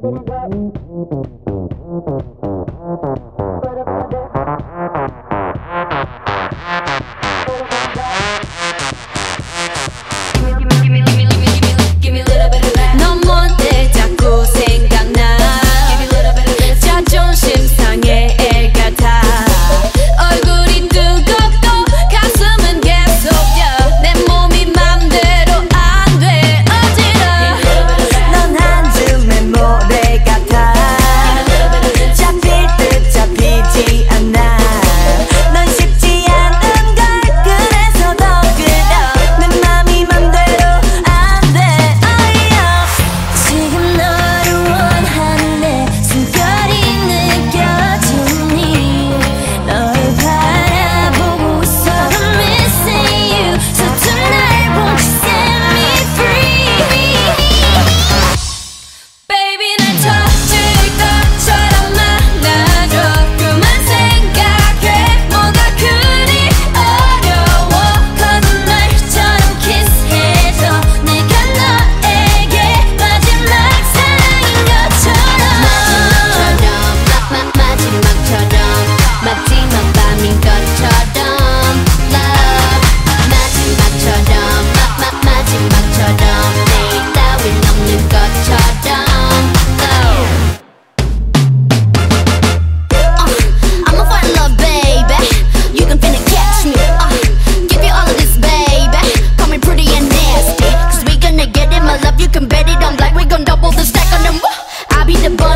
da da da the ball.